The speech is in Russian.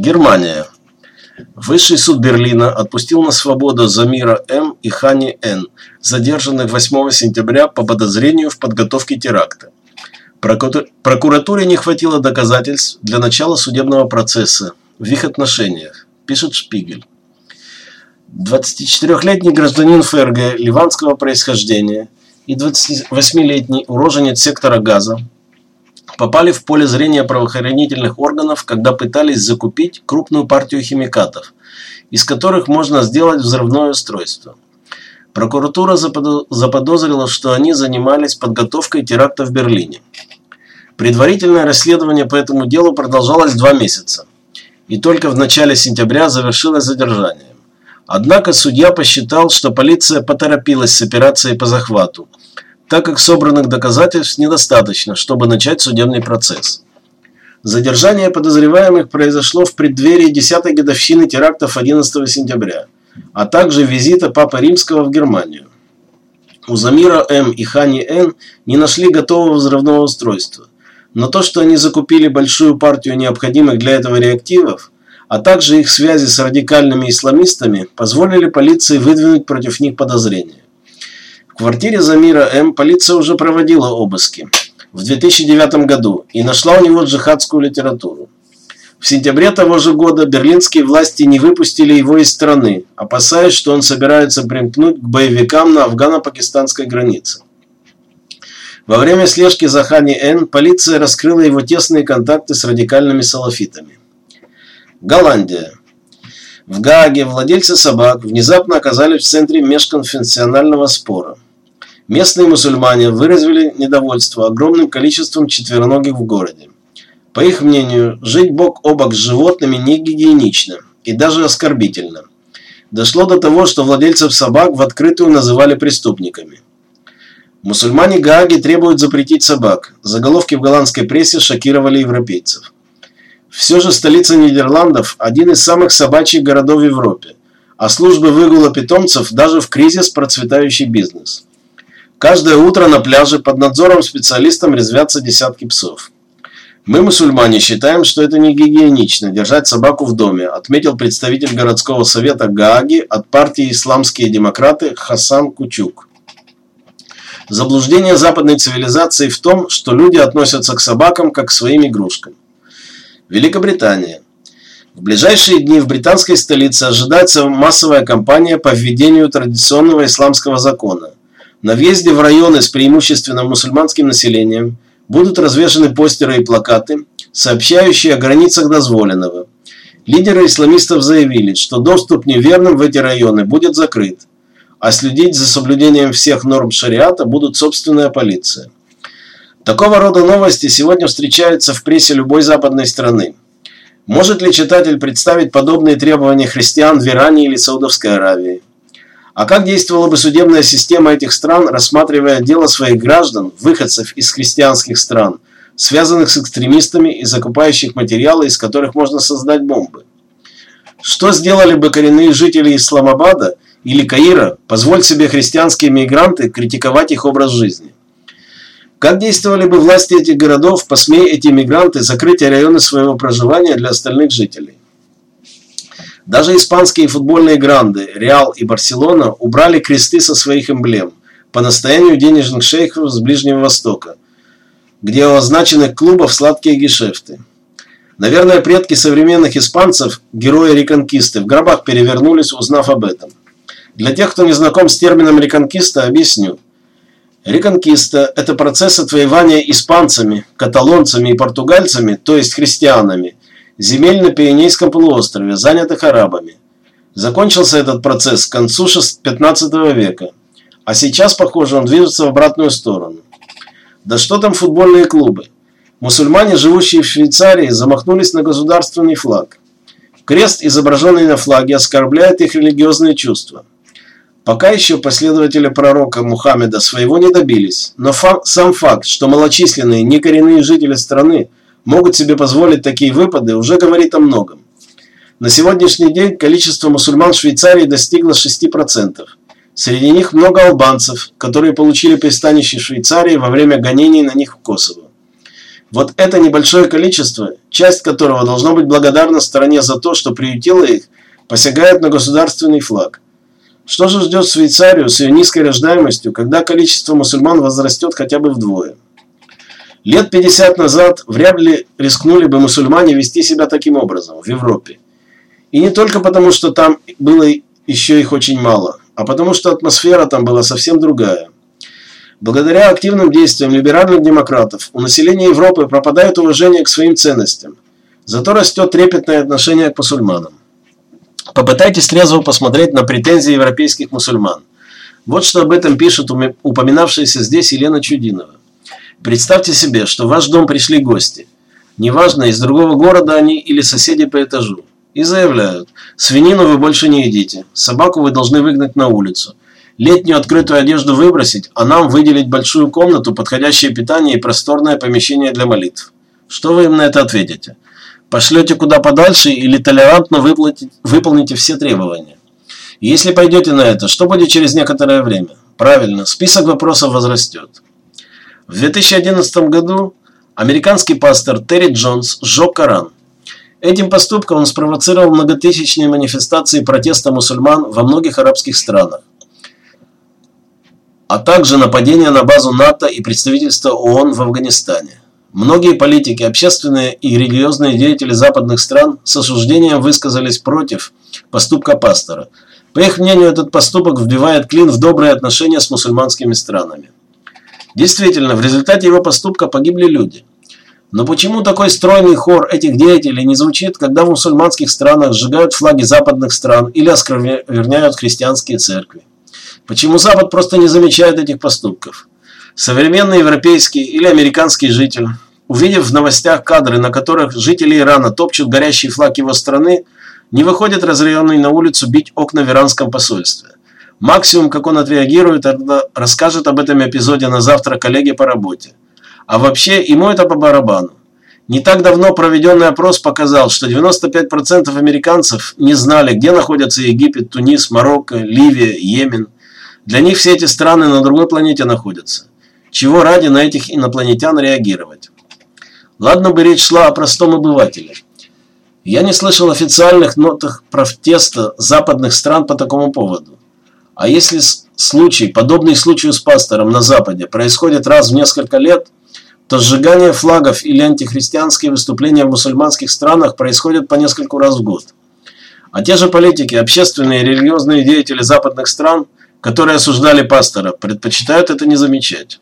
Германия. Высший суд Берлина отпустил на свободу Замира М. и Хани Н., задержанных 8 сентября по подозрению в подготовке теракта. Прокуратуре не хватило доказательств для начала судебного процесса в их отношениях, пишет Шпигель. 24-летний гражданин ФРГ ливанского происхождения и 28-летний уроженец сектора Газа попали в поле зрения правоохранительных органов, когда пытались закупить крупную партию химикатов, из которых можно сделать взрывное устройство. Прокуратура заподозрила, что они занимались подготовкой теракта в Берлине. Предварительное расследование по этому делу продолжалось два месяца, и только в начале сентября завершилось задержанием. Однако судья посчитал, что полиция поторопилась с операцией по захвату – так как собранных доказательств недостаточно, чтобы начать судебный процесс. Задержание подозреваемых произошло в преддверии 10-й годовщины терактов 11 сентября, а также визита Папы Римского в Германию. У Замира М. и Хани Н. не нашли готового взрывного устройства, но то, что они закупили большую партию необходимых для этого реактивов, а также их связи с радикальными исламистами, позволили полиции выдвинуть против них подозрения квартире Замира М. полиция уже проводила обыски в 2009 году и нашла у него джихадскую литературу. В сентябре того же года берлинские власти не выпустили его из страны, опасаясь, что он собирается примкнуть к боевикам на афгано-пакистанской границе. Во время слежки за Хани Н. полиция раскрыла его тесные контакты с радикальными салафитами. Голландия. В Гааге владельцы собак внезапно оказались в центре межконфессионального спора – Местные мусульмане выразили недовольство огромным количеством четвероногих в городе. По их мнению, жить бок о бок с животными не гигиенично и даже оскорбительно. Дошло до того, что владельцев собак в открытую называли преступниками. Мусульмане Гааги требуют запретить собак. Заголовки в голландской прессе шокировали европейцев. Все же столица Нидерландов – один из самых собачьих городов в Европе, а службы выгула питомцев даже в кризис процветающий бизнес – Каждое утро на пляже под надзором специалистов резвятся десятки псов. Мы, мусульмане, считаем, что это не гигиенично держать собаку в доме, отметил представитель городского совета Гааги от партии «Исламские демократы» Хасан Кучук. Заблуждение западной цивилизации в том, что люди относятся к собакам как к своим игрушкам. Великобритания. В ближайшие дни в британской столице ожидается массовая кампания по введению традиционного исламского закона – на въезде в районы с преимущественно мусульманским населением будут развешаны постеры и плакаты, сообщающие о границах дозволенного. Лидеры исламистов заявили, что доступ неверным в эти районы будет закрыт, а следить за соблюдением всех норм шариата будут собственная полиция. Такого рода новости сегодня встречаются в прессе любой западной страны. Может ли читатель представить подобные требования христиан в Иране или Саудовской Аравии? А как действовала бы судебная система этих стран, рассматривая дело своих граждан, выходцев из христианских стран, связанных с экстремистами и закупающих материалы, из которых можно создать бомбы? Что сделали бы коренные жители Исламабада или Каира, позволь себе христианские мигранты критиковать их образ жизни? Как действовали бы власти этих городов, посмея эти мигранты закрыть районы своего проживания для остальных жителей? Даже испанские футбольные гранды Реал и Барселона убрали кресты со своих эмблем по настоянию денежных шейхов с Ближнего Востока, где у означенных клубов сладкие гешефты. Наверное, предки современных испанцев, герои реконкисты, в гробах перевернулись, узнав об этом. Для тех, кто не знаком с термином реконкиста, объясню. Реконкиста – это процесс отвоевания испанцами, каталонцами и португальцами, то есть христианами, земель на Пиренейском полуострове, занятых арабами. Закончился этот процесс к концу 15 века, а сейчас, похоже, он движется в обратную сторону. Да что там футбольные клубы? Мусульмане, живущие в Швейцарии, замахнулись на государственный флаг. Крест, изображенный на флаге, оскорбляет их религиозные чувства. Пока еще последователи пророка Мухаммеда своего не добились, но фа сам факт, что малочисленные некоренные жители страны – могут себе позволить такие выпады, уже говорит о многом. На сегодняшний день количество мусульман в Швейцарии достигло 6%. Среди них много албанцев, которые получили пристанище в Швейцарии во время гонений на них в Косово. Вот это небольшое количество, часть которого должно быть благодарна стране за то, что приютила их, посягает на государственный флаг. Что же ждет Швейцарию с ее низкой рождаемостью, когда количество мусульман возрастет хотя бы вдвое? Лет 50 назад вряд ли рискнули бы мусульмане вести себя таким образом в Европе. И не только потому, что там было еще их очень мало, а потому что атмосфера там была совсем другая. Благодаря активным действиям либеральных демократов у населения Европы пропадает уважение к своим ценностям. Зато растет трепетное отношение к мусульманам. Попытайтесь трезво посмотреть на претензии европейских мусульман. Вот что об этом пишет упоминавшаяся здесь Елена Чудинова. Представьте себе, что в ваш дом пришли гости. Неважно, из другого города они или соседи по этажу. И заявляют, свинину вы больше не едите, собаку вы должны выгнать на улицу, летнюю открытую одежду выбросить, а нам выделить большую комнату, подходящее питание и просторное помещение для молитв. Что вы им на это ответите? Пошлете куда подальше или толерантно выполните все требования? Если пойдете на это, что будет через некоторое время? Правильно, список вопросов возрастет. В 2011 году американский пастор Терри Джонс сжег Коран. Этим поступком он спровоцировал многотысячные манифестации протеста мусульман во многих арабских странах а также нападение на базу НАТО и представительство ООН в Афганистане. Многие политики, общественные и религиозные деятели западных стран с осуждением высказались против поступка пастора. По их мнению, этот поступок вбивает клин в добрые отношения с мусульманскими странами. Действительно, в результате его поступка погибли люди. Но почему такой стройный хор этих деятелей не звучит, когда в мусульманских странах сжигают флаги западных стран или оскверняют христианские церкви? Почему Запад просто не замечает этих поступков? Современный европейский или американский житель, увидев в новостях кадры, на которых жители Ирана топчут горящий флаг его страны, не выходит разъяренный на улицу бить окна в иранском посольстве. Максимум, как он отреагирует, это расскажет об этом эпизоде на завтра коллеге по работе. А вообще, ему это по барабану. Не так давно проведенный опрос показал, что 95% американцев не знали, где находятся Египет, Тунис, Марокко, Ливия, Йемен – для них все эти страны на другой планете находятся. Чего ради на этих инопланетян реагировать? Ладно бы речь шла о простом обывателе. Я не слышал официальных нотах протеста западных стран по такому поводу. А если случай, подобный случаю с пастором на Западе, происходит раз в несколько лет, то сжигание флагов или антихристианские выступления в мусульманских странах происходят по нескольку раз в год. А те же политики, общественные и религиозные деятели западных стран – которые осуждали пастора, предпочитают это не замечать.